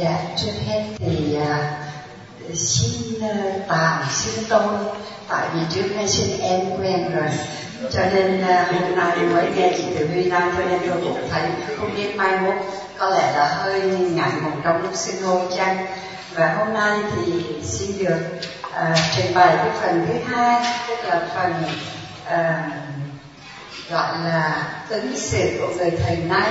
Dạ, trước hết thì uh, xin uh, tạm xin tôi tại vì trước nay xin em quen rồi. Cho nên uh, hôm nay mới nghe chị Tử Huy nói cho nên tôi cũng thấy không biết mai mốt có lẽ là hơi ngại ngùng trong lúc xưng hô chăng. Và hôm nay thì xin được uh, trình bày cái phần thứ hai tức là phần uh, gọi là ứng xử của người thầy nay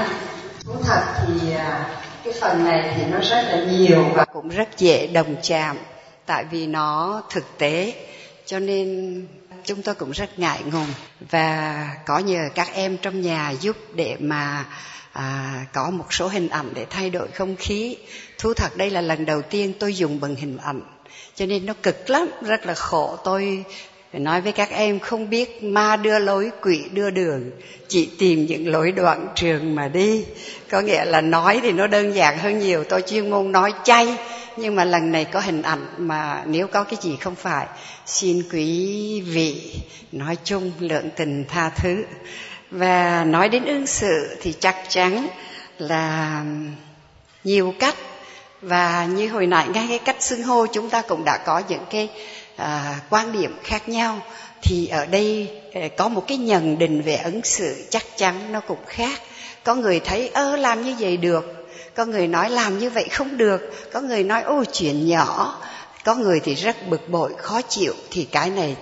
thú thật thì uh, cái phần này thì nó rất là nhiều và cũng rất dễ đồng chạm tại vì nó thực tế cho nên chúng tôi cũng rất ngại ngùng. Và có nhờ các em trong nhà giúp để mà à, có một số hình ảnh để thay đổi không khí. Thú thật đây là lần đầu tiên tôi dùng bằng hình ảnh cho nên nó cực lắm rất là khổ. Tôi phải nói với các em, không biết ma đưa lối, quỷ đưa đường. Chỉ tìm những lối đoạn trường mà đi. Có nghĩa là nói thì nó đơn giản hơn nhiều. Tôi chuyên môn nói chay, nhưng mà lần này có hình ảnh mà nếu có cái gì không phải, xin quý vị nói chung lượng tình tha thứ. Và nói đến ứng xử thì chắc chắn là nhiều cách. Và như hồi nãy, ngay cái cách xưng hô chúng ta cũng đã có những cái à, quan điểm khác nhau thì ở đây à, có một cái nhận định về ứng xử chắc chắn nó cũng khác. Có người thấy ơ làm như vậy được. Có người nói làm như vậy không được. Có người nói ô chuyện nhỏ. Có người thì rất bực bội khó chịu. Thì cái này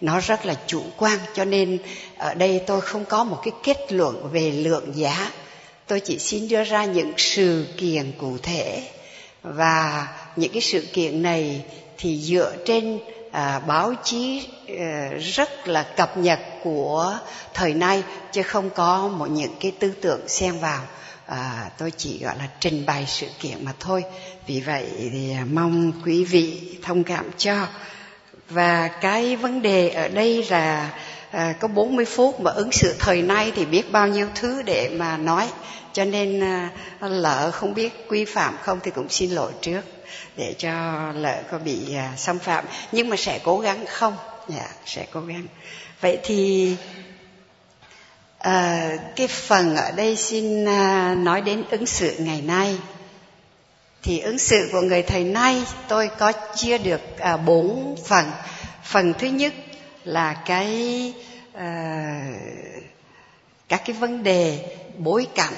nó rất là chủ quan. Cho nên ở đây tôi không có một cái kết luận về lượng giá. Tôi chỉ xin đưa ra những sự kiện cụ thể. Và những cái sự kiện này thì dựa trên à, báo chí à, rất là cập nhật của thời nay chứ không có một những cái tư tưởng xen vào. À, tôi chỉ gọi là trình bày sự kiện mà thôi. Vì vậy thì mong quý vị thông cảm cho. Và cái vấn đề ở đây là à, có 40 phút mà ứng xử thời nay thì biết bao nhiêu thứ để mà nói. Cho nên à, lỡ không biết quy phạm không thì cũng xin lỗi trước để cho lỡ có bị à, xâm phạm. Nhưng mà sẽ cố gắng không? Dạ sẽ cố gắng. Vậy thì à, cái phần ở đây xin à, nói đến ứng xử ngày nay. Thì ứng xử của người thầy nay tôi có chia được à, bốn phần. Phần thứ nhất là cái à, các cái vấn đề bối cảnh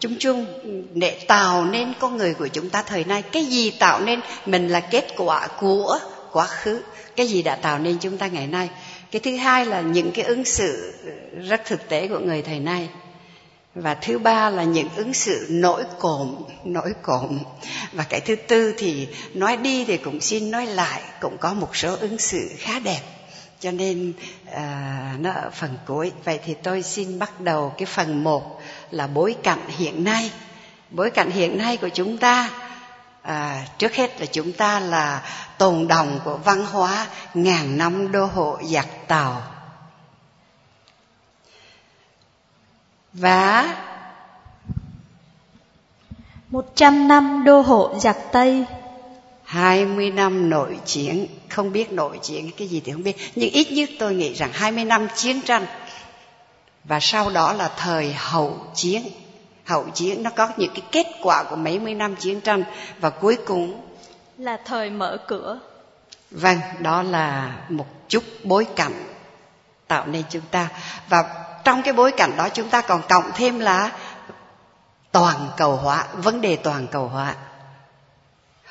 chung chung để tạo nên con người của chúng ta thời nay. Cái gì tạo nên mình là kết quả của quá khứ? Cái gì đã tạo nên chúng ta ngày nay? Cái thứ hai là những cái ứng xử rất thực tế của người thời nay. Và thứ ba là những ứng xử nổi cộm nổi cộm. Và cái thứ tư thì nói đi thì cũng xin nói lại cũng có một số ứng xử khá đẹp. Cho nên à, nó ở phần cuối. Vậy thì tôi xin bắt đầu cái phần một là bối cảnh hiện nay. Bối cảnh hiện nay của chúng ta à, trước hết là chúng ta là tồn đồng của văn hóa ngàn năm đô hộ giặc tàu. Và một trăm năm đô hộ giặc Tây. hai mươi năm nội chiến. Không biết nội chiến cái gì thì không biết. Nhưng ít nhất tôi nghĩ rằng hai mươi năm chiến tranh và sau đó là thời hậu chiến. Hậu chiến nó có những cái kết quả của mấy mươi năm chiến tranh. Và cuối cùng là thời mở cửa. Vâng đó là một chút bối cảnh tạo nên chúng ta. Và trong cái bối cảnh đó chúng ta còn cộng thêm là toàn cầu hóa vấn đề toàn cầu hóa.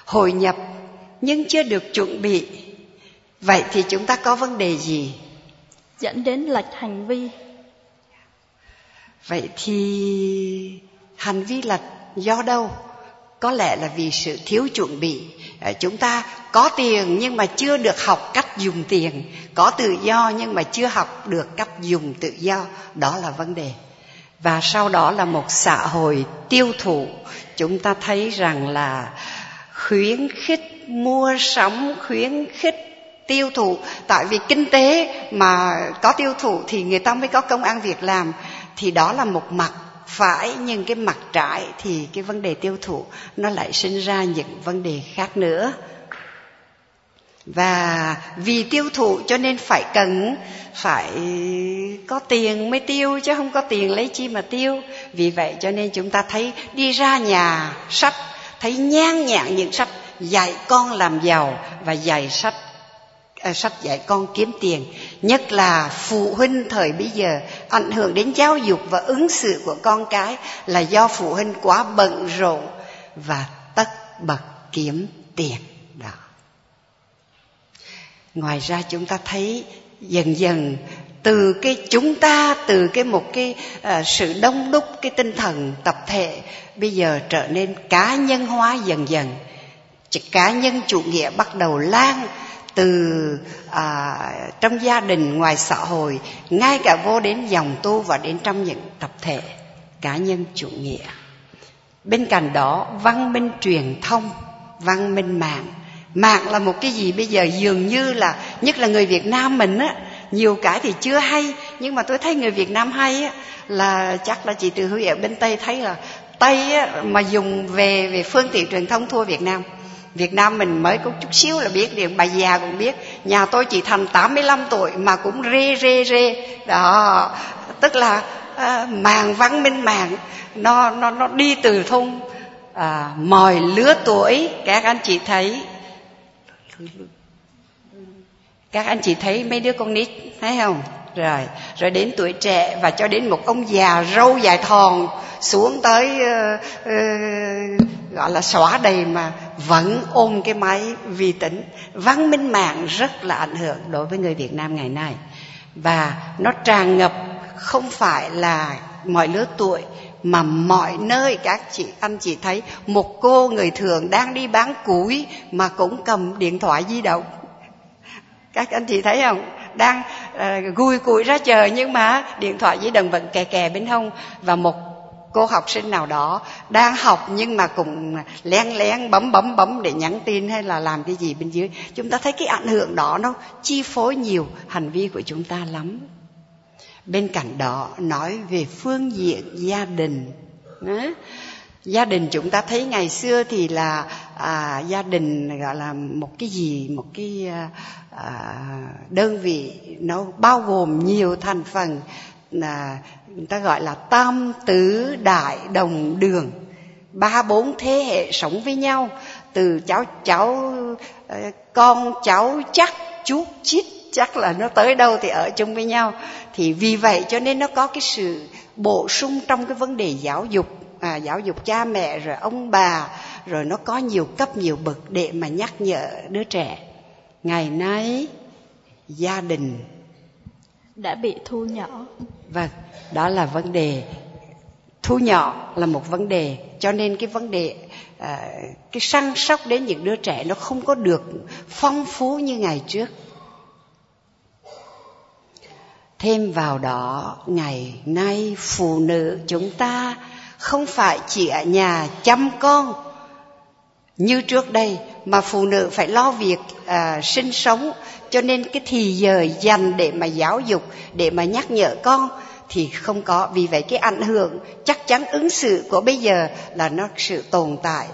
Hội nhập nhưng chưa được chuẩn bị. Vậy thì chúng ta có vấn đề gì? Dẫn đến lệch hành vi vậy thì hành vi là do đâu? Có lẽ là vì sự thiếu chuẩn bị. Ờ, chúng ta có tiền nhưng mà chưa được học cách dùng tiền. Có tự do nhưng mà chưa học được cách dùng tự do. Đó là vấn đề. Và sau đó là một xã hội tiêu thụ. Chúng ta thấy rằng là khuyến khích mua sắm, khuyến khích tiêu thụ. Tại vì kinh tế mà có tiêu thụ thì người ta mới có công ăn việc làm thì đó là một mặt phải nhưng cái mặt trái thì cái vấn đề tiêu thụ nó lại sinh ra những vấn đề khác nữa. Và vì tiêu thụ cho nên phải cần phải có tiền mới tiêu chứ không có tiền lấy chi mà tiêu. Vì vậy cho nên chúng ta thấy đi ra nhà sách thấy nhan nhản những sách dạy con làm giàu và dạy sách à, sách dạy con kiếm tiền nhất là phụ huynh thời bây giờ ảnh hưởng đến giáo dục và ứng xử của con cái là do phụ huynh quá bận rộn và tất bật kiếm tiền đó. Ngoài ra chúng ta thấy dần dần từ cái chúng ta từ cái một cái à, sự đông đúc cái tinh thần tập thể bây giờ trở nên cá nhân hóa dần dần. Cá nhân chủ nghĩa bắt đầu lan từ à, trong gia đình ngoài xã hội ngay cả vô đến dòng tu và đến trong những tập thể cá nhân chủ nghĩa. Bên cạnh đó văn minh truyền thông văn minh mạng. Mạng là một cái gì bây giờ? Dường như là nhất là người việt nam mình á nhiều cái thì chưa hay nhưng mà tôi thấy người việt nam hay á là chắc là chị từ huy ở bên tây thấy là tây á, mà dùng về về phương tiện truyền thông thua việt nam. Việt Nam mình mới có chút xíu là biết điện bà già cũng biết. Nhà tôi chỉ thành 85 tuổi mà cũng rê rê rê. Đó. Tức là à, màng văn minh màng. Nó nó nó đi từ thung. À, mọi lứa tuổi. Các anh chị thấy các anh chị thấy mấy đứa con nít thấy không? Rồi rồi đến tuổi trẻ và cho đến một ông già râu dài thòn xuống tới uh, uh, gọi là xóa đầy mà vẫn ôm cái máy vi tính. Văn minh mạng rất là ảnh hưởng đối với người việt nam ngày nay. Và nó tràn ngập không phải là mọi lứa tuổi mà mọi nơi các chị anh chị thấy một cô người thường đang đi bán củi mà cũng cầm điện thoại di động. Các anh chị thấy không? Đang uh, gùi củi ra chờ nhưng mà điện thoại di động vẫn kè kè bên hông. Và một cô học sinh nào đó đang học nhưng mà cũng lén lén bấm bấm bấm để nhắn tin hay là làm cái gì bên dưới. Chúng ta thấy cái ảnh hưởng đó nó chi phối nhiều hành vi của chúng ta lắm. Bên cạnh đó nói về phương diện gia đình. Gia đình chúng ta thấy ngày xưa thì là à, gia đình gọi là một cái gì một cái à, à đơn vị nó bao gồm nhiều thành phần là người ta gọi là tam tứ đại đồng đường. Ba bốn thế hệ sống với nhau từ cháu cháu ờ, con cháu chắc chú chít chắc là nó tới đâu thì ở chung với nhau. Thì vì vậy cho nên nó có cái sự bổ sung trong cái vấn đề giáo dục à, giáo dục cha mẹ rồi ông bà rồi nó có nhiều cấp nhiều bậc để mà nhắc nhở đứa trẻ. Ngày nay gia đình đã bị thu nhỏ. Vâng đó là vấn đề. Thu nhỏ là một vấn đề cho nên cái vấn đề à, cái săn sóc đến những đứa trẻ nó không có được phong phú như ngày trước. Thêm vào đó ngày nay phụ nữ chúng ta không phải chỉ ở nhà chăm con như trước đây mà phụ nữ phải lo việc à, sinh sống. Cho nên cái thì giờ dành để mà giáo dục để mà nhắc nhở con thì không có. Vì vậy cái ảnh hưởng chắc chắn ứng xử của bây giờ là nó sự tồn tại.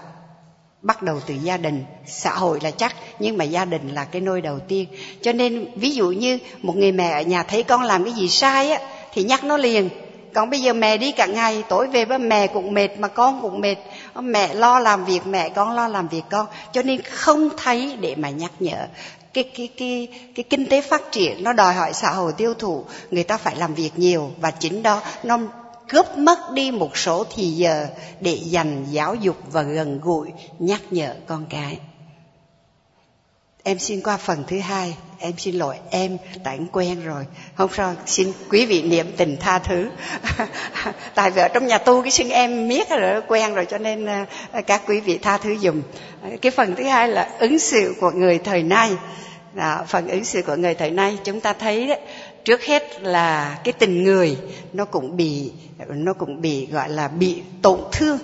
Bắt đầu từ gia đình. Xã hội là chắc nhưng mà gia đình là cái nôi đầu tiên. Cho nên ví dụ như một người mẹ ở nhà thấy con làm cái gì sai á thì nhắc nó liền. Còn bây giờ mẹ đi cả ngày tối về với mẹ cũng mệt mà con cũng mệt mẹ lo làm việc, mẹ con lo làm việc con. Cho nên không thấy để mà nhắc nhở. Cái cái cái cái kinh tế phát triển nó đòi hỏi xã hội tiêu thụ. Người ta phải làm việc nhiều và chính đó nó cướp mất đi một số thì giờ để dành giáo dục và gần gũi nhắc nhở con cái em xin qua phần thứ hai. Em xin lỗi em tại em quen rồi. Không sao xin quý vị niệm tình tha thứ. Tại vì ở trong nhà tu cái xưng em miết rồi quen rồi cho nên ờ, các quý vị tha thứ dùm. Cái phần thứ hai là ứng xử của người thời nay. Đó, phần ứng xử của người thời nay chúng ta thấy đấy trước hết là cái tình người nó cũng bị nó cũng bị gọi là bị tổn thương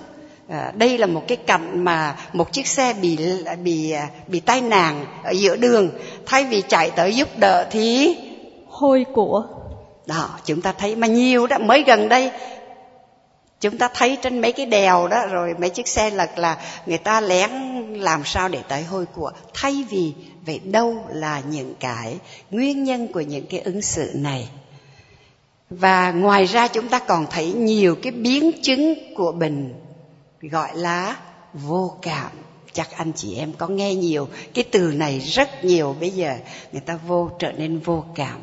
à, đây là một cái cảnh mà một chiếc xe bị bị bị tai nạn ở giữa đường. Thay vì chạy tới giúp đỡ thì hôi của. Đó chúng ta thấy mà nhiều đó mới gần đây chúng ta thấy trên mấy cái đèo đó rồi mấy chiếc xe lật là người ta lén làm sao để tới hôi của. Thay vì vậy đâu là những cái nguyên nhân của những cái ứng xử này. Và ngoài ra chúng ta còn thấy nhiều cái biến chứng của bệnh gọi là vô cảm. Chắc anh chị em có nghe nhiều cái từ này rất nhiều. Bây giờ người ta vô trở nên vô cảm.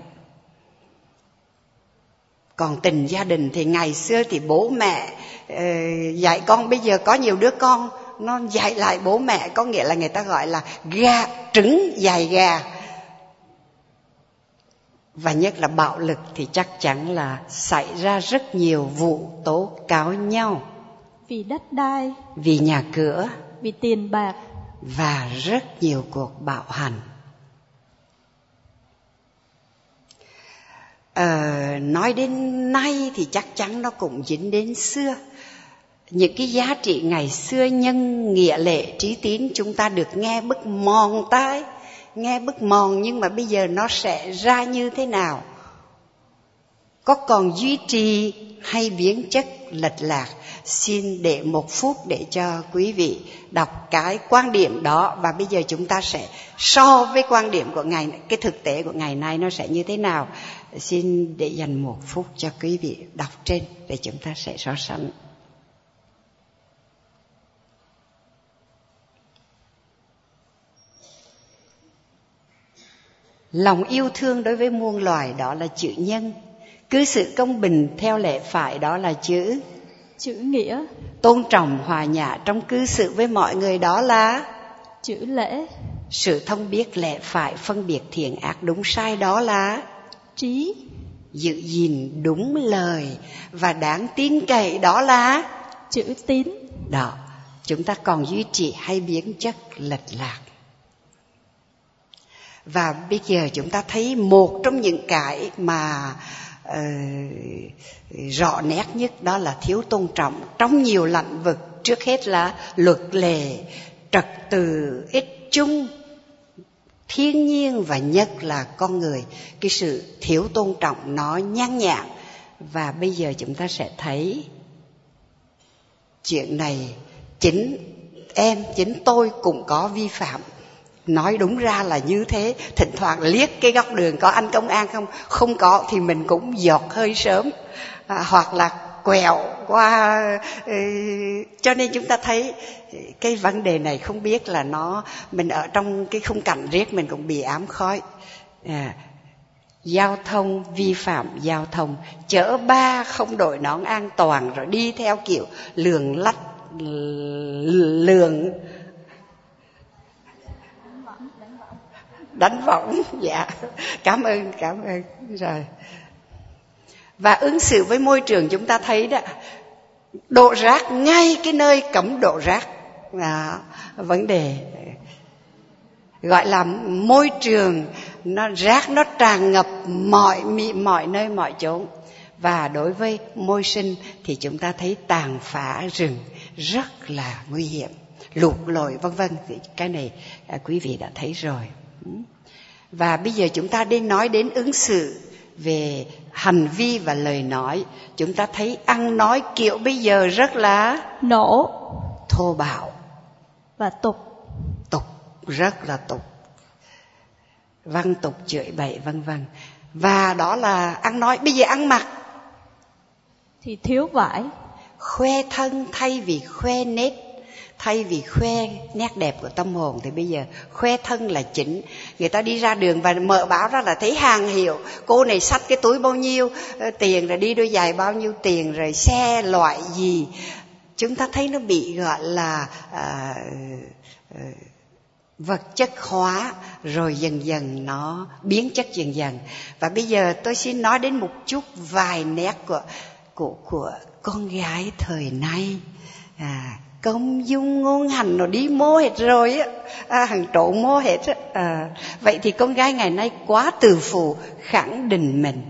Còn tình gia đình thì ngày xưa thì bố mẹ ờ, dạy con. Bây giờ có nhiều đứa con, nó dạy lại bố mẹ. Có nghĩa là người ta gọi là gà trứng dài gà. Và nhất là bạo lực thì chắc chắn là xảy ra rất nhiều vụ tố cáo nhau vì đất đai vì nhà cửa vì tiền bạc và rất nhiều cuộc bạo hành. Ờ, nói đến nay thì chắc chắn nó cũng dính đến xưa. Những cái giá trị ngày xưa nhân nghĩa lệ trí tín chúng ta được nghe bức mòn tai nghe bức mòn nhưng mà bây giờ nó sẽ ra như thế nào có còn duy trì hay biến chất lệch lạc, xin để một phút để cho quý vị đọc cái quan điểm đó. Và bây giờ chúng ta sẽ so với quan điểm của ngày cái thực tế của ngày nay nó sẽ như thế nào? Xin để dành một phút cho quý vị đọc trên để chúng ta sẽ so sánh. Lòng yêu thương đối với muôn loài, đó là chữ nhân cư xử công bình theo lẽ phải đó là chữ. Chữ nghĩa. Tôn trọng hòa nhã trong cư xử với mọi người đó là? Chữ lễ. Sự thông biết lẽ phải phân biệt thiện ác đúng sai đó là? Trí. Giữ gìn đúng lời và đáng tin cậy đó là? Chữ tín. Đó chúng ta còn duy trì hay biến chất lệch lạc. Và bây giờ chúng ta thấy một trong những cái mà uh, rõ nét nhất đó là thiếu tôn trọng trong nhiều lĩnh vực. Trước hết là luật lệ trật tự ích chung thiên nhiên và nhất là con người. Cái sự thiếu tôn trọng nó nhan nhản. Và bây giờ chúng ta sẽ thấy chuyện này. Chính em chính tôi cũng có vi phạm nói đúng ra là như thế. Thỉnh thoảng liếc cái góc đường có anh công an không? Không có thì mình cũng giọt hơi sớm. À, hoặc là quẹo qua ừ, cho nên chúng ta thấy cái vấn đề này không biết là nó mình ở trong cái khung cảnh riết mình cũng bị ám khói. À, giao thông vi phạm giao thông. Chở ba không đội nón an toàn rồi đi theo kiểu lường lách lường đánh võng. Dạ cảm ơn cảm ơn. Rồi. Và ứng xử với môi trường chúng ta thấy đó đổ rác, ngay cái nơi cấm đổ rác là vấn đề. Gọi là môi trường, nó, rác nó tràn ngập mọi, mị, mọi nơi, mọi chỗ và đối với môi sinh thì chúng ta thấy tàn phá rừng rất là nguy hiểm, lụt lội, vân vân. Cái này à, quý vị đã thấy rồi và bây giờ chúng ta đi nói đến ứng xử về hành vi và lời nói. Chúng ta thấy ăn nói kiểu bây giờ rất là nổ. thô bạo. Và tục. Tục rất là tục. Văn tục chửi bậy vân vân. Và đó là ăn nói. Bây giờ ăn mặc. Thì thiếu vải. Khoe thân thay vì khoe nết thay vì khoe nét đẹp của tâm hồn thì bây giờ khoe thân là chính. Người ta đi ra đường và mở báo ra là thấy hàng hiệu. Cô này xách cái túi bao nhiêu ờ, tiền rồi đi đôi giày bao nhiêu tiền rồi xe loại gì. Chúng ta thấy nó bị gọi là à, à, vật chất hóa rồi dần dần nó biến chất dần dần. Và bây giờ tôi xin nói đến một chút vài nét của của của con gái thời nay. À công dung ngôn hành nó đi mô hết rồi á. À, hàng trổ mô hết á. À, vậy thì con gái ngày nay quá từ phụ khẳng định mình.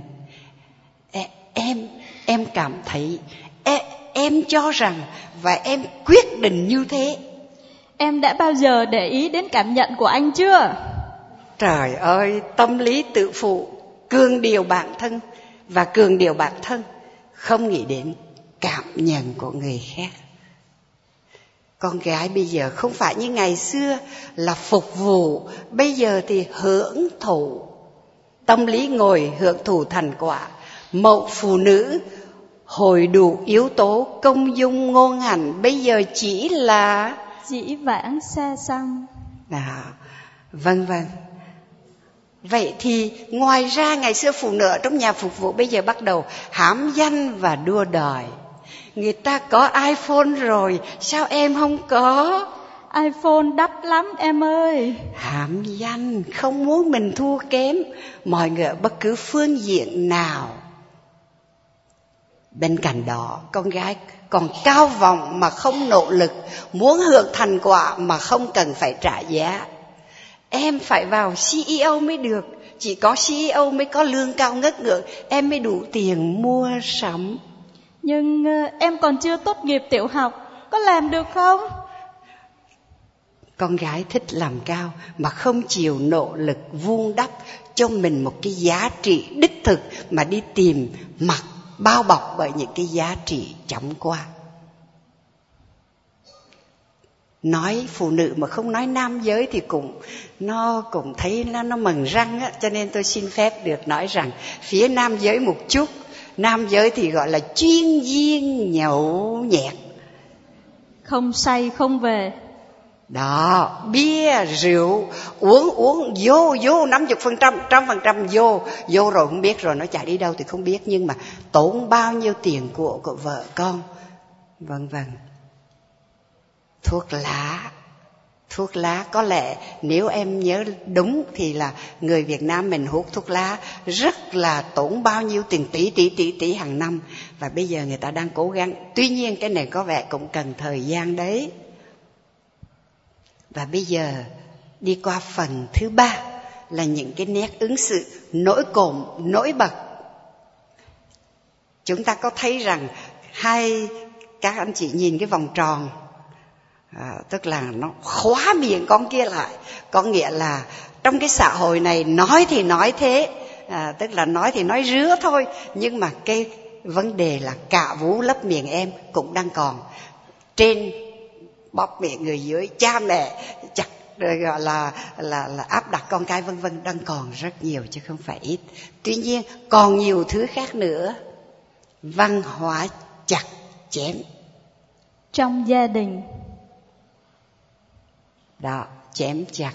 Em em cảm thấy em, em cho rằng và em quyết định như thế. Em đã bao giờ để ý đến cảm nhận của anh chưa? Trời ơi tâm lý tự phụ cường điều bản thân và cường điều bản thân không nghĩ đến cảm nhận của người khác con gái bây giờ không phải như ngày xưa là phục vụ bây giờ thì hưởng thụ tâm lý ngồi hưởng thụ thành quả mẫu phụ nữ hồi đủ yếu tố công dung ngôn hành bây giờ chỉ là dĩ vãng xa xăm Đó. Vâng vâng. Vậy thì ngoài ra ngày xưa phụ nữ trong nhà phục vụ bây giờ bắt đầu hãm danh và đua đòi. Người ta có iPhone rồi, sao em không có? iPhone đắt lắm em ơi Hãm danh, không muốn mình thua kém mọi người ở bất cứ phương diện nào. Bên cạnh đó, con gái còn cao vọng mà không nỗ lực, muốn hưởng thành quả mà không cần phải trả giá. Em phải vào CEO mới được, chỉ có CEO mới có lương cao ngất ngưỡng, em mới đủ tiền mua sắm nhưng ờ, em còn chưa tốt nghiệp tiểu học, có làm được không Con gái thích làm cao mà không chịu nỗ lực vuông đắp cho mình một cái giá trị đích thực mà đi tìm mặc bao bọc bởi những cái giá trị chóng qua. nói phụ nữ mà không nói nam giới thì cũng, nó cũng thấy nó nó mừng răng á, cho nên tôi xin phép được nói rằng phía nam giới một chút nam giới thì gọi là chuyên viên nhậu nhẹt. Không say không về. Đó bia rượu uống uống vô vô năm chục phần trăm trăm phần trăm vô. Vô rồi không biết rồi nó chạy đi đâu thì không biết. Nhưng mà tốn bao nhiêu tiền của của vợ con? Vân vân thuốc lá thuốc lá. Có lẽ nếu em nhớ đúng thì là người Việt Nam mình hút thuốc lá rất là tốn bao nhiêu tiền, tỷ tỷ tỷ tỷ hàng năm. Và bây giờ người ta đang cố gắng. Tuy nhiên cái này có vẻ cũng cần thời gian đấy. Và bây giờ đi qua phần thứ ba là những cái nét ứng xử nổi cộm, nổi bật. Chúng ta có thấy rằng hai các anh chị nhìn cái vòng tròn à, tức là nó khóa miệng con kia lại. Có nghĩa là trong cái xã hội này nói thì nói thế. À, tức là nói thì nói rứa thôi. Nhưng mà cái vấn đề là cả vú lấp miệng em cũng đang còn. Trên bóp miệng người dưới cha mẹ chặt rồi gọi là là là áp đặt con cái vân vân đang còn rất nhiều chứ không phải ít. Tuy nhiên còn nhiều thứ khác nữa. Văn hóa chặt chém. Trong gia đình đó chém chặt.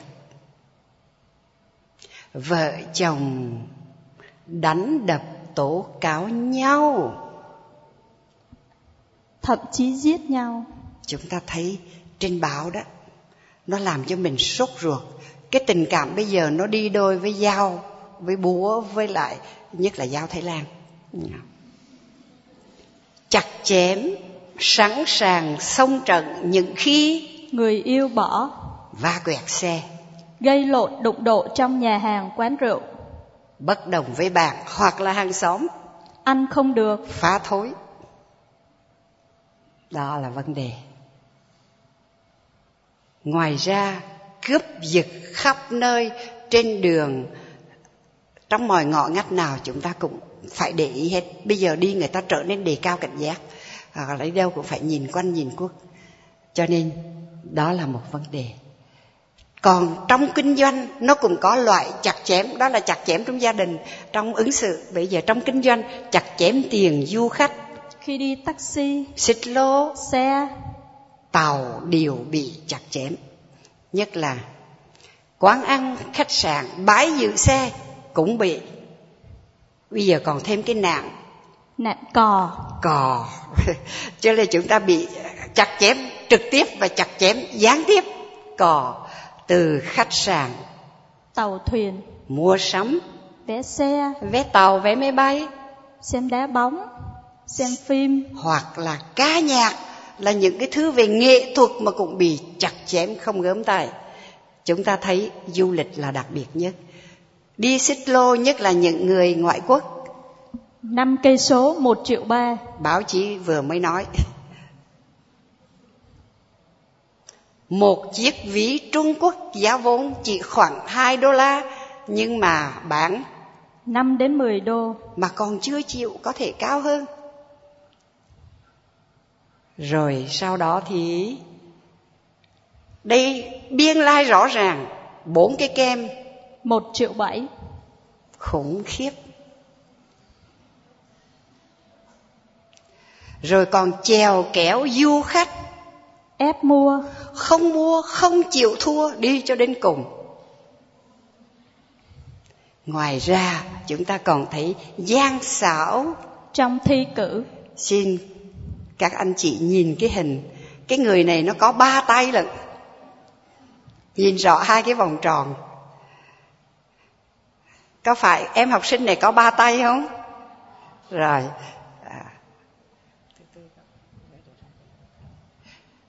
Vợ chồng đánh đập tố cáo nhau. Thậm chí giết nhau. Chúng ta thấy trên báo đó nó làm cho mình sốt ruột. Cái tình cảm bây giờ nó đi đôi với dao với búa với lại nhất là dao thái lan. Chặt chém sẵn sàng xông trận những khi người yêu bỏ va quẹt xe. Gây lộn đụng độ trong nhà hàng quán rượu. Bất đồng với bạn hoặc là hàng xóm. Ăn không được. Phá thối. Đó là vấn đề. Ngoài ra cướp giật khắp nơi trên đường trong mọi ngõ ngách nào chúng ta cũng phải để ý hết. Bây giờ đi người ta trở nên đề cao cảnh giác. Hoặc lấy đâu cũng phải nhìn quanh nhìn quốc. Cho nên đó là một vấn đề còn trong kinh doanh nó cũng có loại chặt chém đó là chặt chém trong gia đình trong ứng xử. Bây giờ trong kinh doanh chặt chém tiền du khách. Khi đi taxi xích lô xe tàu đều bị chặt chém. Nhất là quán ăn khách sạn bãi giữ xe cũng bị. Bây giờ còn thêm cái nạn. nạn cò. Cò. Cho nên chúng ta bị chặt chém trực tiếp và chặt chém gián tiếp. Cò từ khách sạn. Tàu thuyền. Mua sắm. Vé xe. Vé tàu vé máy bay. Xem đá bóng. Xem phim. Hoặc là ca nhạc là những cái thứ về nghệ thuật mà cũng bị chặt chém không gớm tay. Chúng ta thấy du lịch là đặc biệt nhất. Đi xích lô nhất là những người ngoại quốc. Năm cây số một triệu ba. Báo chí vừa mới nói một chiếc ví Trung Quốc giá vốn chỉ khoảng 2 đô la nhưng mà bán 5 đến 10 đô. mà còn chưa chịu có thể cao hơn. Rồi sau đó thì đây biên lai rõ ràng bốn cái kem. Một triệu bảy. Khủng khiếp. Rồi còn chèo kéo du khách ép mua. Không mua không chịu thua đi cho đến cùng. Ngoài ra chúng ta còn thấy gian xảo. Trong thi cử. Xin các anh chị nhìn cái hình. Cái người này nó có ba tay lận. Nhìn rõ hai cái vòng tròn. Có phải em học sinh này có ba tay không? Rồi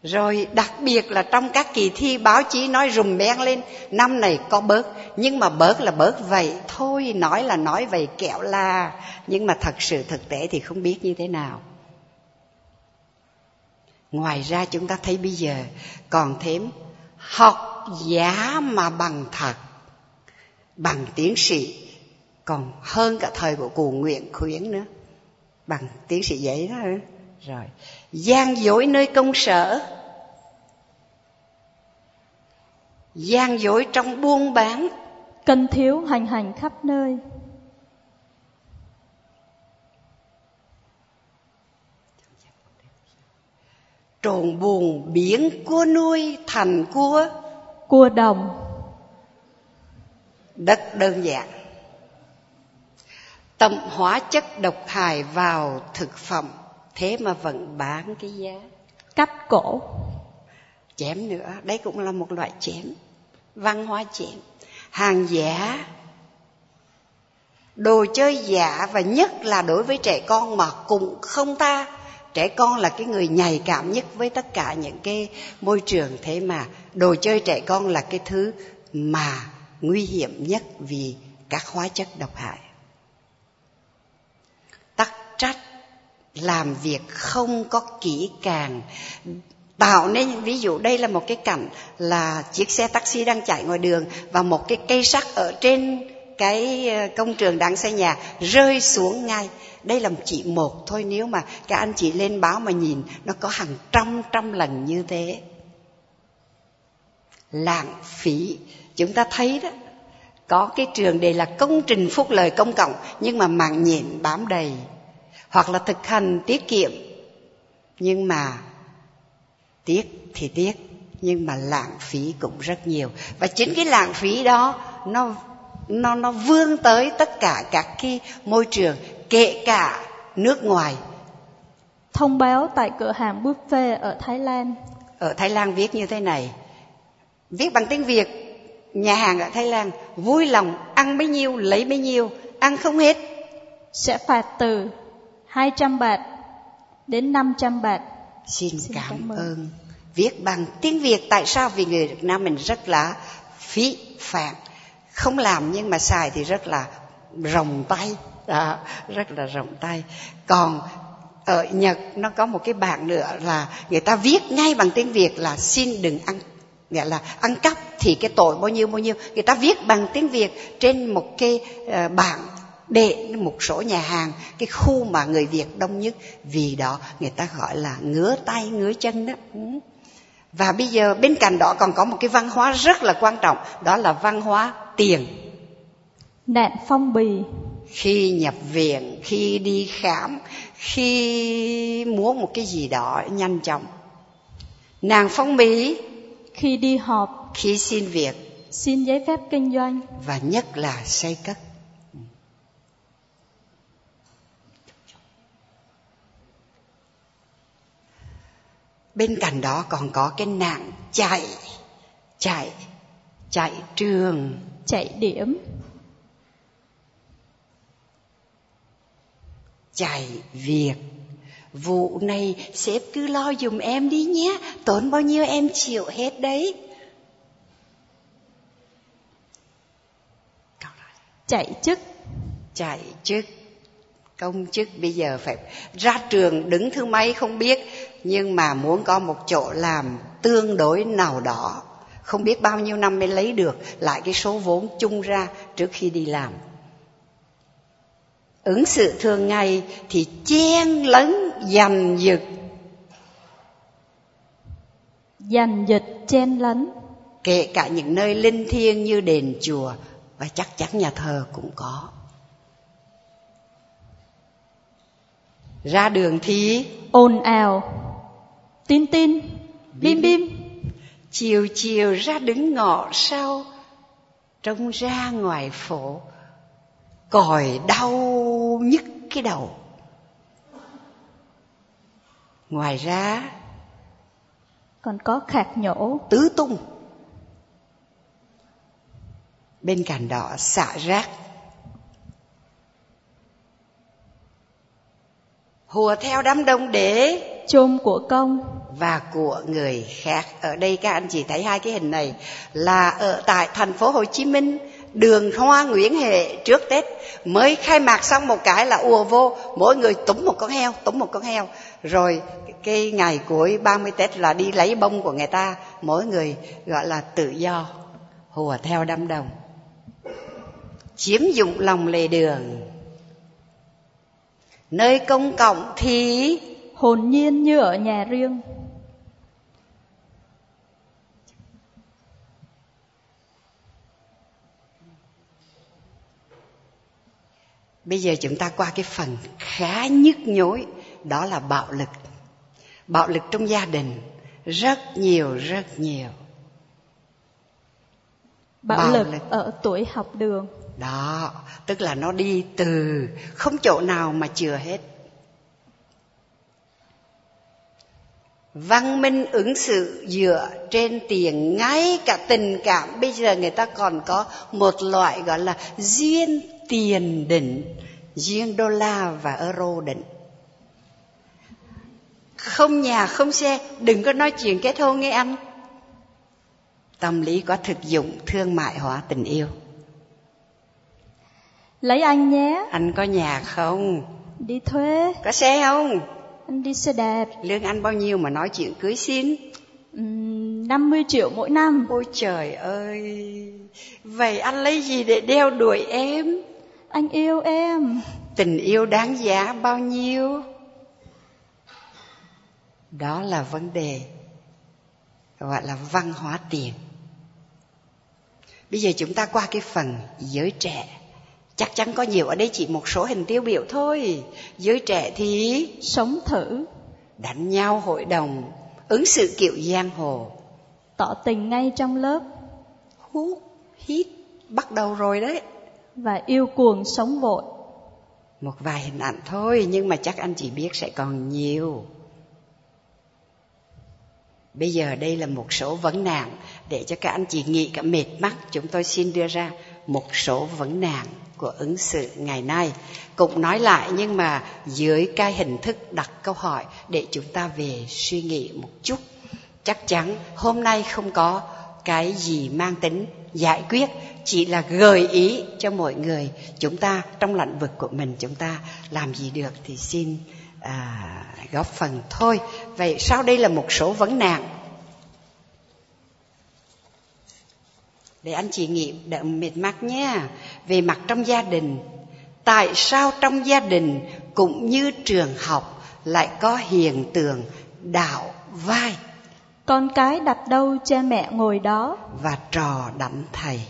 rồi đặc biệt là trong các kỳ thi báo chí nói rùm beng lên, năm này có bớt, nhưng mà bớt là bớt vậy. Thôi, nói là nói vậy, kẹo là. Nhưng mà thật sự thực tế thì không biết như thế nào. Ngoài ra chúng ta thấy bây giờ còn thêm học giả mà bằng thật, bằng tiến sĩ, còn hơn cả thời của cụ Nguyễn Khuyến nữa. Bằng tiến sĩ giấy đó ừ. rồi gian dối nơi công sở. Gian dối trong buôn bán. Cân thiếu hành hành khắp nơi. Trộn buồn biến cua nuôi thành cua. Cua đồng. Đất đơn giản. Tầm hóa chất độc hại vào thực phẩm thế mà vẫn bán cái giá. Cắt cổ. Chém nữa. Đấy cũng là một loại chém. Văn hóa chém. Hàng giả. Đồ chơi giả và nhất là đối với trẻ con mà cũng không ta. Trẻ con là cái người nhạy cảm nhất với tất cả những cái môi trường. Thế mà đồ chơi trẻ con là cái thứ mà nguy hiểm nhất vì các hóa chất độc hại làm việc không có kỹ càng. Tạo nên ví dụ, đây là một cái cảnh là chiếc xe taxi đang chạy ngoài đường và một cái cây sắt ở trên cái ờ, công trường đang xây nhà rơi xuống ngay. Đây là chỉ một thôi, nếu mà các anh chị lên báo mà nhìn, nó có hàng trăm trăm lần như thế. Lãng phí. Chúng ta thấy đó, có cái trường đề là công trình phúc lợi công cộng, nhưng mà mạng nhện bám đầy hoặc là thực hành tiết kiệm. Nhưng mà tiếc thì tiếc nhưng mà lãng phí cũng rất nhiều. Và chính cái lãng phí đó nó nó nó vươn tới tất cả các cái môi trường kể cả nước ngoài. Thông báo tại cửa hàng buffet ở Thái Lan. Ở Thái Lan viết như thế này. Viết bằng tiếng Việt nhà hàng ở Thái Lan vui lòng ăn bấy nhiêu lấy bấy nhiêu ăn không hết. Sẽ phạt từ 200 bạt đến 500 bạt. Xin, xin cảm, cảm ơn. ơn. Viết bằng tiếng Việt tại sao? Vì người Việt Nam mình rất là phí phạm không làm nhưng mà xài thì rất là rồng tay. Đó, rất là rộng tay. Còn ở nhật nó có một cái bảng nữa là người ta viết ngay bằng tiếng việt là xin đừng ăn nghĩa là ăn cắp. Thì cái tội bao nhiêu bao nhiêu. Người ta viết bằng tiếng việt trên một cái uh, bảng để một số nhà hàng cái khu mà người việt đông nhất vì đó người ta gọi là ngứa tay ngứa chân đó. Ừ. và bây giờ bên cạnh đó còn có một cái văn hóa rất là quan trọng đó là văn hóa tiền. Nạn phong bì. Khi nhập viện khi đi khám khi muốn một cái gì đó nhanh chóng. Nàng phong bì khi đi họp. khi xin việc. Xin giấy phép kinh doanh. Và nhất là xây cất bên cạnh đó còn có cái nạn chạy chạy chạy trường. Chạy điểm. Chạy việc. Vụ này sếp cứ lo dùm em đi nhé. Tốn bao nhiêu em chịu hết đấy. Chạy chức. Chạy chức. Công chức bây giờ phải ra trường đứng thứ mấy không biết nhưng mà muốn có một chỗ làm tương đối nào đó không biết bao nhiêu năm mới lấy được lại cái số vốn chung ra trước khi đi làm. Ứng xử thường ngày thì chen lấn giành giật. Giành giật chen lấn. Kể cả những nơi linh thiêng như đền chùa và chắc chắn nhà thờ cũng có. Ra đường thì ồn ào tin tin Bim bim. chiều chiều ra đứng ngõ sau trông ra ngoài phố còi đau nhức cái đầu ngoài ra Còn có khạc nhổ. tứ tung bên cạnh đó xả rác hùa theo đám đông để Chôm của công và của người khác. Ở đây các anh chị thấy hai cái hình này là ở tại thành phố Hồ Chí Minh, đường Hoa Nguyễn Huệ trước Tết, mới khai mạc xong một cái là ùa vô, mỗi người túng một con heo túng một con heo. Rồi cái ngày cuối 30 Tết là đi lấy bông của người ta, mỗi người gọi là tự do, hùa theo đám đồng chiếm dụng lòng lề đường. Nơi công cộng thì Hồn nhiên như ở nhà riêng. Bây giờ chúng ta qua cái phần khá nhức nhối Đó là bạo lực Bạo lực trong gia đình Rất nhiều rất nhiều Bạo, Bạo lực, lực. ở tuổi học đường. Đó Tức là nó đi từ Không chỗ nào mà chừa hết Văn minh ứng xử dựa trên tiền Ngay cả tình cảm Bây giờ người ta còn có một loại gọi là Duyên tiền định Duyên đô la và euro định Không nhà không xe Đừng có nói chuyện kết hôn nghe anh Tâm lý có thực dụng thương mại hóa tình yêu Lấy anh nhé. Anh có nhà không? Đi thuê. Có xe không? Anh đi xe đạp. Lương anh bao nhiêu mà nói chuyện cưới xin? Ừm, 50 triệu mỗi năm. Ôi trời ơi! Vậy anh lấy gì để đeo đuổi em? Anh yêu em. Tình yêu đáng giá bao nhiêu? Đó là vấn đề gọi là văn hóa tiền. Bây giờ chúng ta qua cái phần giới trẻ. Chắc chắn có nhiều ở đây chỉ một số hình tiêu biểu thôi. Giới trẻ thì Sống thử. đánh nhau hội đồng, ứng xử kiểu giang hồ, Tỏ tình ngay trong lớp. hút, hít, bắt đầu rồi đấy. Và yêu cuồng sống vội. Một vài hình ảnh thôi, nhưng mà chắc anh chỉ biết sẽ còn nhiều. Bây giờ đây là một số vấn nạn để cho các anh chị nghĩ cả mệt mắt chúng tôi xin đưa ra một số vấn nạn của ứng xử ngày nay. Cũng nói lại, nhưng mà dưới cái hình thức đặt câu hỏi để chúng ta về suy nghĩ một chút. Chắc chắn hôm nay không có cái gì mang tính giải quyết chỉ là gợi ý cho mọi người. Chúng ta trong lĩnh vực của mình chúng ta làm gì được thì xin à, góp phần thôi. Vậy sau đây là một số vấn nạn. Để anh chị nghĩ đỡ mệt mắt nhé. Về mặt trong gia đình tại sao trong gia đình cũng như trường học lại có hiện tượng đạo vai? Con cái đặt đâu cha mẹ ngồi đó. và trò đánh thầy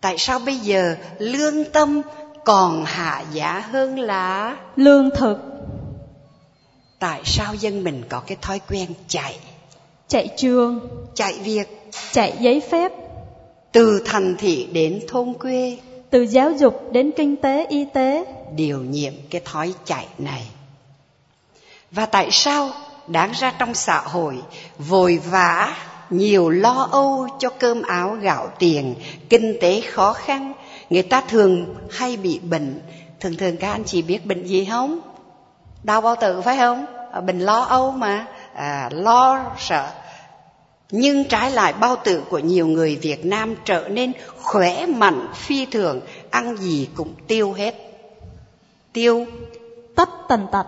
tại sao bây giờ lương tâm còn hạ giá hơn là Lương thực. tại sao dân mình có cái thói quen chạy Chạy trường. chạy việc Chạy giấy phép. từ thành thị đến thôn quê Từ giáo dục đến kinh tế y tế. điều nhiệm cái thói chạy này và tại sao đáng ra trong xã hội vội vã nhiều lo âu cho cơm áo gạo tiền kinh tế khó khăn. Người ta thường hay bị bệnh. Thường thường các anh chị biết bệnh gì không? Đau bao tử phải không? À, bệnh lo âu mà. À, lo sợ. Nhưng trái lại bao tử của nhiều người Việt Nam trở nên khỏe mạnh phi thường, ăn gì cũng tiêu hết. Tiêu Tất tần tật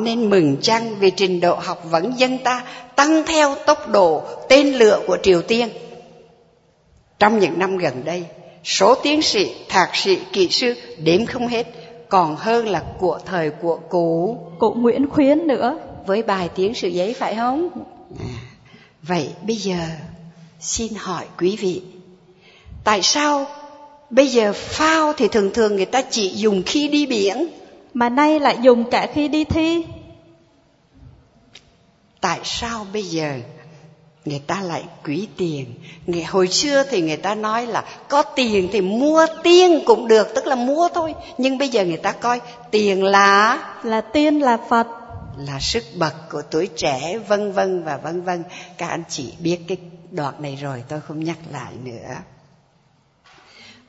nên mừng chăng vì trình độ học vấn dân ta tăng theo tốc độ tên lửa của Triều Tiên. Trong những năm gần đây, số tiến sĩ, thạc sĩ, kỹ sư đếm không hết, còn hơn là của thời của cụ Cụ Nguyễn Khuyến nữa. với bài tiến sĩ giấy phải không? À, vậy bây giờ xin hỏi quý vị, tại sao bây giờ phao thì thường thường người ta chỉ dùng khi đi biển, Mà nay lại dùng cả khi đi thi. tại sao bây giờ người ta lại quý tiền? Người hồi xưa thì người ta nói là có tiền thì mua tiên cũng được tức là mua thôi. Nhưng bây giờ người ta coi tiền là là tiên là phật. là sức bật của tuổi trẻ vân vân và vân vân. Các anh chị biết cái đoạn này rồi tôi không nhắc lại nữa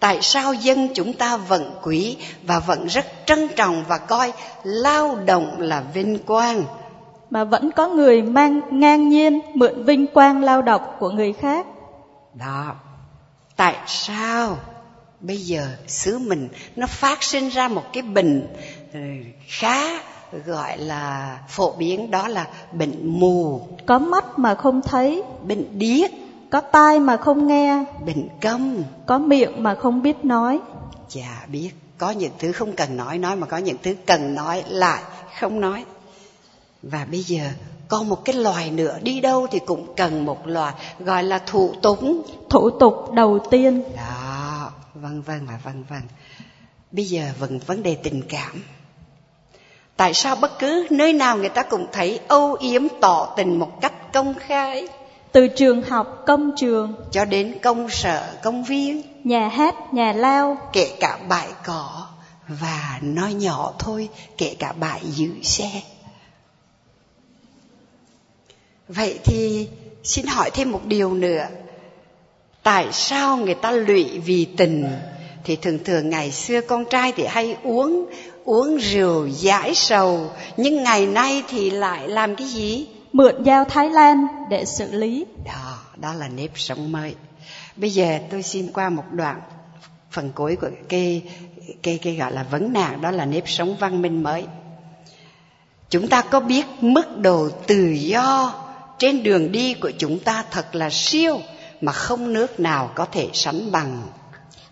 tại sao dân chúng ta vẫn quý và vẫn rất trân trọng và coi lao động là vinh quang? Mà vẫn có người mang ngang nhiên mượn vinh quang lao động của người khác. Đó. Tại sao? Bây giờ xứ mình nó phát sinh ra một cái bệnh ừ, khá gọi là phổ biến đó là bệnh mù. Có mắt mà không thấy. Bệnh điếc có tai mà không nghe bệnh câm. có miệng mà không biết nói. Chả biết. Có những thứ không cần nói nói mà có những thứ cần nói lại không nói. Và bây giờ còn một cái loài nữa đi đâu thì cũng cần một loài gọi là thủ tục thủ tục đầu tiên. Đó vân vân và vân vân. Bây giờ vẫn vấn đề tình cảm. Tại sao bất cứ nơi nào người ta cũng thấy âu yếm tỏ tình một cách công khai từ trường học công trường. Cho đến công sở công viên. Nhà hát nhà lao. Kể cả bãi cỏ và nói nhỏ thôi kể cả bãi giữ xe. Vậy thì xin hỏi thêm một điều nữa. Tại sao người ta lụy vì tình? Thì thường thường ngày xưa con trai thì hay uống uống rượu giải sầu nhưng ngày nay thì lại làm cái gì mượn dao thái lan để xử lý. Đó đó là nếp sống mới. Bây giờ tôi xin qua một đoạn phần cuối của cái cái cái gọi là vấn nạn đó là nếp sống văn minh mới. Chúng ta có biết mức độ tự do trên đường đi của chúng ta thật là siêu mà không nước nào có thể sánh bằng.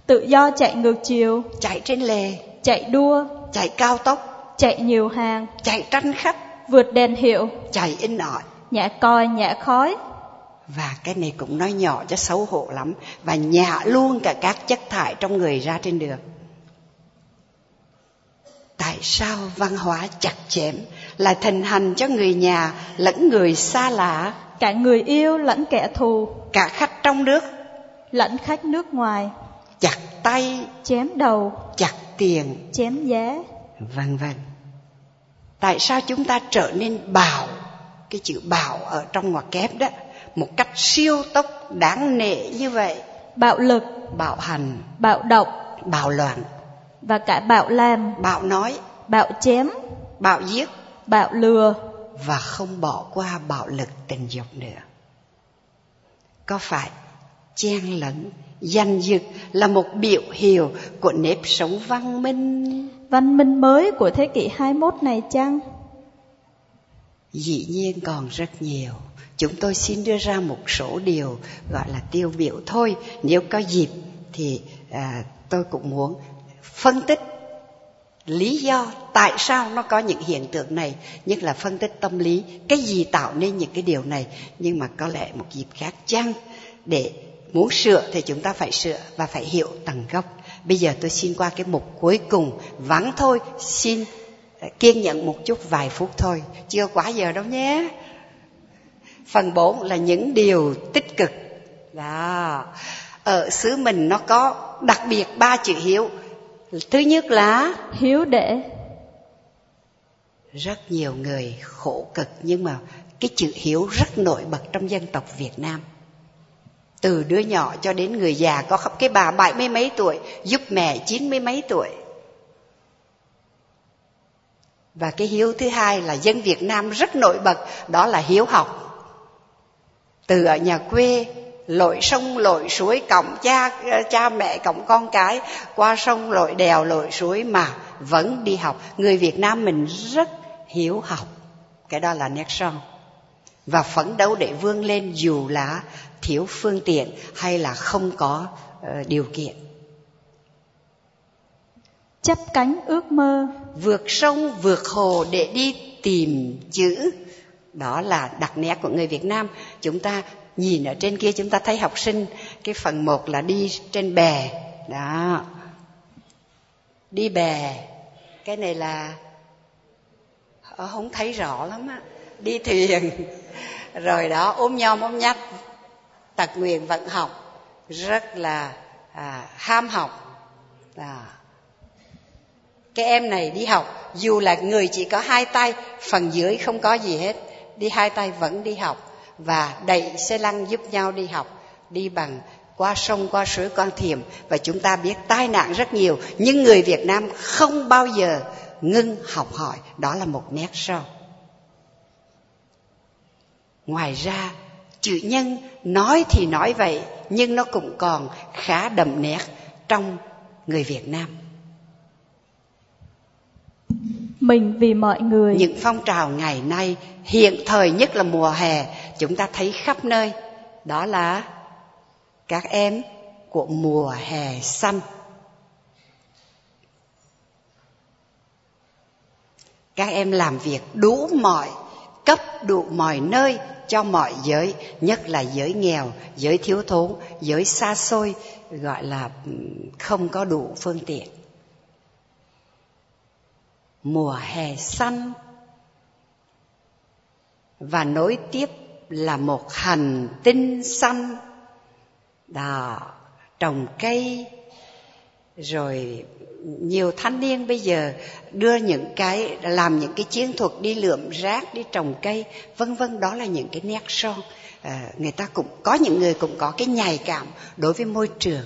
Tự do chạy ngược chiều chạy trên lề chạy đua chạy cao tốc chạy nhiều hàng. chạy tranh khách vượt đèn hiệu. Chạy in ỏi. Nhả coi nhả khói. Và cái này cũng nói nhỏ cho xấu hổ lắm. Và nhả luôn cả các chất thải trong người ra trên đường. Tại sao văn hóa chặt chém lại thành hành cho người nhà lẫn người xa lạ? Cả người yêu lẫn kẻ thù. Cả khách trong nước lẫn khách nước ngoài. chặt tay chém đầu. chặt tiền. Chém giá vân vân tại sao chúng ta trở nên bạo cái chữ bạo ở trong ngoặc kép đó một cách siêu tốc đáng nể như vậy? Bạo lực bạo hành bạo động bạo loạn. và cả bạo làm bạo nói bạo chém bạo giết bạo lừa. và không bỏ qua bạo lực tình dục nữa. Có phải chen lẫn danh dực là một biểu hiệu của nếp sống văn minh văn minh mới của thế kỷ 21 này chăng? Dĩ nhiên còn rất nhiều. Chúng tôi xin đưa ra một số điều gọi là tiêu biểu thôi. Nếu có dịp thì à, tôi cũng muốn phân tích lý do tại sao nó có những hiện tượng này nhất là phân tích tâm lý. Cái gì tạo nên những cái điều này? Nhưng mà có lẽ một dịp khác chăng? Để muốn sửa thì chúng ta phải sửa và phải hiểu tầng gốc bây giờ tôi xin qua cái mục cuối cùng. Vắng thôi xin à, kiên nhẫn một chút vài phút thôi. Chưa quá giờ đâu nhé. Phần 4 là những điều tích cực. Đó. Ở xứ mình nó có đặc biệt ba chữ hiếu. Thứ nhất là hiếu để. Rất nhiều người khổ cực nhưng mà cái chữ hiếu rất nổi bật trong dân tộc Việt Nam từ đứa nhỏ cho đến người già có khắp cái bà bảy mươi mấy tuổi, giúp mẹ chín mươi mấy tuổi. Và cái hiếu thứ hai là dân Việt Nam rất nổi bật, đó là hiếu học. Từ ở nhà quê, lội sông, lội suối cổng cha ờ, cha mẹ cổng con cái, qua sông, lội đèo, lội suối mà vẫn đi học. Người việt nam mình rất hiếu học. Cái đó là nét son và phấn đấu để vươn lên dù là thiếu phương tiện hay là không có uh, điều kiện. Chấp cánh ước mơ. Vượt sông vượt hồ để đi tìm chữ. Đó là đặc nét của người việt nam. Chúng ta nhìn ở trên kia chúng ta thấy học sinh cái phần một là đi trên bè. Đó. Đi bè. Cái này là họ không thấy rõ lắm á đi thuyền. Rồi đó ôm nhom ôm nhách tật nguyện vận học. Rất là à, ham học. À. cái em này đi học dù là người chỉ có hai tay phần dưới không có gì hết. Đi hai tay vẫn đi học. Và đẩy xe lăn giúp nhau đi học. Đi bằng qua sông qua suối qua thiềm và chúng ta biết tai nạn rất nhiều. Nhưng người việt nam không bao giờ ngưng học hỏi. Đó là một nét so ngoài ra chữ nhân nói thì nói vậy nhưng nó cũng còn khá đậm nét trong người việt nam. Mình vì mọi người. Những phong trào ngày nay hiện thời nhất là mùa hè chúng ta thấy khắp nơi. Đó là các em của mùa hè xanh. Các em làm việc đủ mọi cấp đủ mọi nơi cho mọi giới, nhất là giới nghèo, giới thiếu thốn, giới xa xôi, gọi là không có đủ phương tiện. Mùa hè xanh và nối tiếp là một hành tinh xanh. Đó, trồng cây, rồi nhiều thanh niên bây giờ đưa những cái làm những cái chiến thuật đi lượm rác đi trồng cây vân vân đó là những cái nét son. À, người ta cũng có những người cũng có cái nhạy cảm đối với môi trường.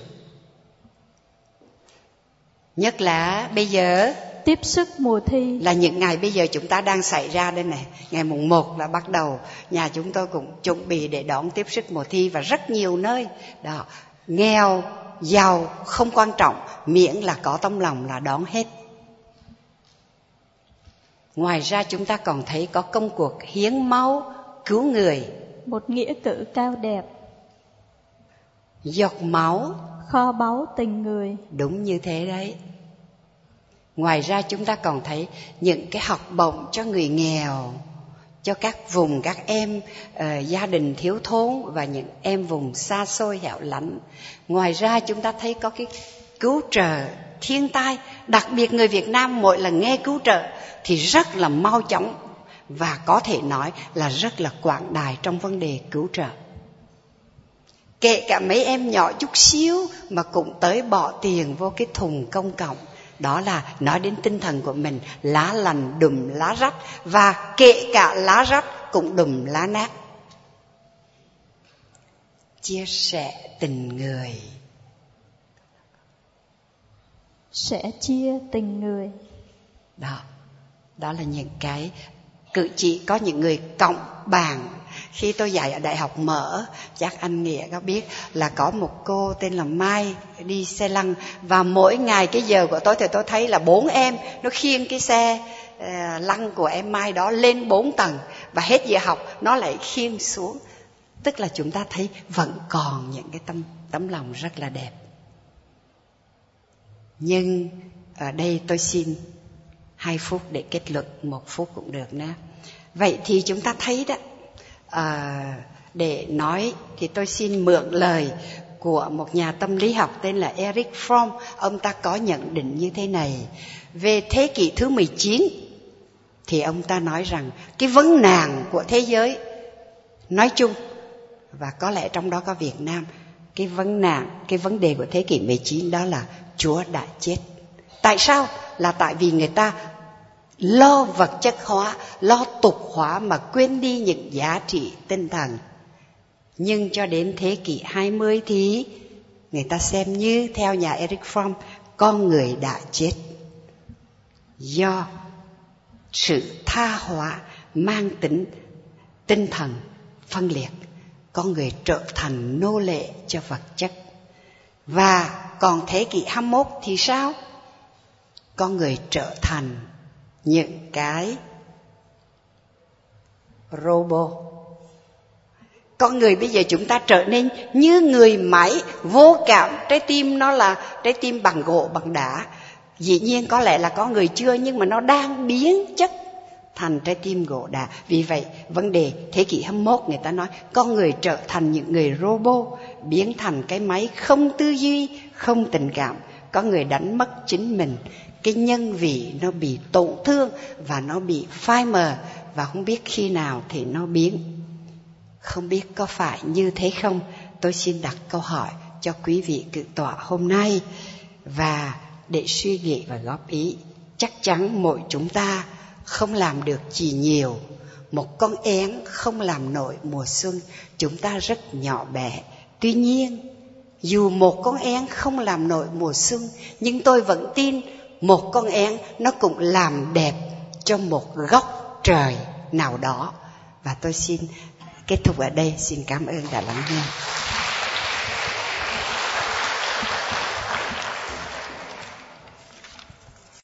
Nhất là bây giờ tiếp sức mùa thi. là những ngày bây giờ chúng ta đang xảy ra đây này. Ngày mùng 1 là bắt đầu nhà chúng tôi cũng chuẩn bị để đón tiếp sức mùa thi và rất nhiều nơi. Đó nghèo giàu không quan trọng miễn là có tâm lòng là đón hết. Ngoài ra chúng ta còn thấy có công cuộc hiến máu cứu người. Một nghĩa cử cao đẹp. Giọt máu. Kho báu tình người. Đúng như thế đấy. Ngoài ra chúng ta còn thấy những cái học bổng cho người nghèo cho các vùng các em uh, gia đình thiếu thốn và những em vùng xa xôi hẻo lánh. Ngoài ra chúng ta thấy có cái cứu trợ thiên tai. Đặc biệt người việt nam mỗi lần nghe cứu trợ thì rất là mau chóng và có thể nói là rất là quảng đài trong vấn đề cứu trợ. Kể cả mấy em nhỏ chút xíu mà cũng tới bỏ tiền vô cái thùng công cộng đó là nói đến tinh thần của mình lá lành đùm lá rách và kể cả lá rách cũng đùm lá nát. Chia sẻ tình người. Sẽ chia tình người. Đó đó là những cái cử chỉ có những người cộng bàn khi tôi dạy ở đại học mở, chắc anh nghĩa có biết là có một cô tên là mai đi xe lăn. Và mỗi ngày cái giờ của tôi thì tôi thấy là bốn em, nó khiêng cái xe ờ, lăn của em mai đó lên bốn tầng. Và hết giờ học, nó lại khiêng xuống. Tức là chúng ta thấy vẫn còn những cái tâm tấm lòng rất là đẹp. Nhưng ở đây tôi xin hai phút để kết luận, một phút cũng được nữa. Vậy thì chúng ta thấy đó à, để nói thì tôi xin mượn lời của một nhà tâm lý học tên là Eric Fromm. Ông ta có nhận định như thế này. Về thế kỷ thứ 19 thì ông ta nói rằng cái vấn nạn của thế giới nói chung và có lẽ trong đó có Việt Nam cái vấn nạn, cái vấn đề của thế kỷ 19 đó là Chúa đã chết. Tại sao? Là tại vì người ta lo vật chất hóa, lo tục hóa mà quên đi những giá trị tinh thần. Nhưng cho đến thế kỷ 20 thì người ta xem như theo nhà Eric Fromm, con người đã chết. Do sự tha hóa mang tính tinh thần phân liệt, con người trở thành nô lệ cho vật chất. Và còn thế kỷ 21 thì sao? Con người trở thành những cái robot con người bây giờ chúng ta trở nên như người máy vô cảm. Trái tim nó là, trái tim bằng gỗ, bằng đá. Dĩ nhiên có lẽ là có người chưa, nhưng mà nó đang biến chất thành trái tim gỗ đá. Vì vậy, vấn đề thế kỷ 21 người ta nói, con người trở thành những người robot biến thành cái máy không tư duy, không tình cảm. Có người đánh mất chính mình cái nhân vị nó bị tổn thương và nó bị phai mờ và không biết khi nào thì nó biến. Không biết có phải như thế không? Tôi xin đặt câu hỏi cho quý vị cự tọa hôm nay. Và để suy nghĩ và góp ý, chắc chắn mỗi chúng ta không làm được gì nhiều. Một con én không làm nổi mùa xuân, chúng ta rất nhỏ bé. Tuy nhiên, dù một con én không làm nổi mùa xuân, nhưng tôi vẫn tin một con én nó cũng làm đẹp cho một góc trời nào đó. Và tôi xin kết thúc ở đây. Xin cảm ơn đã lắng nghe.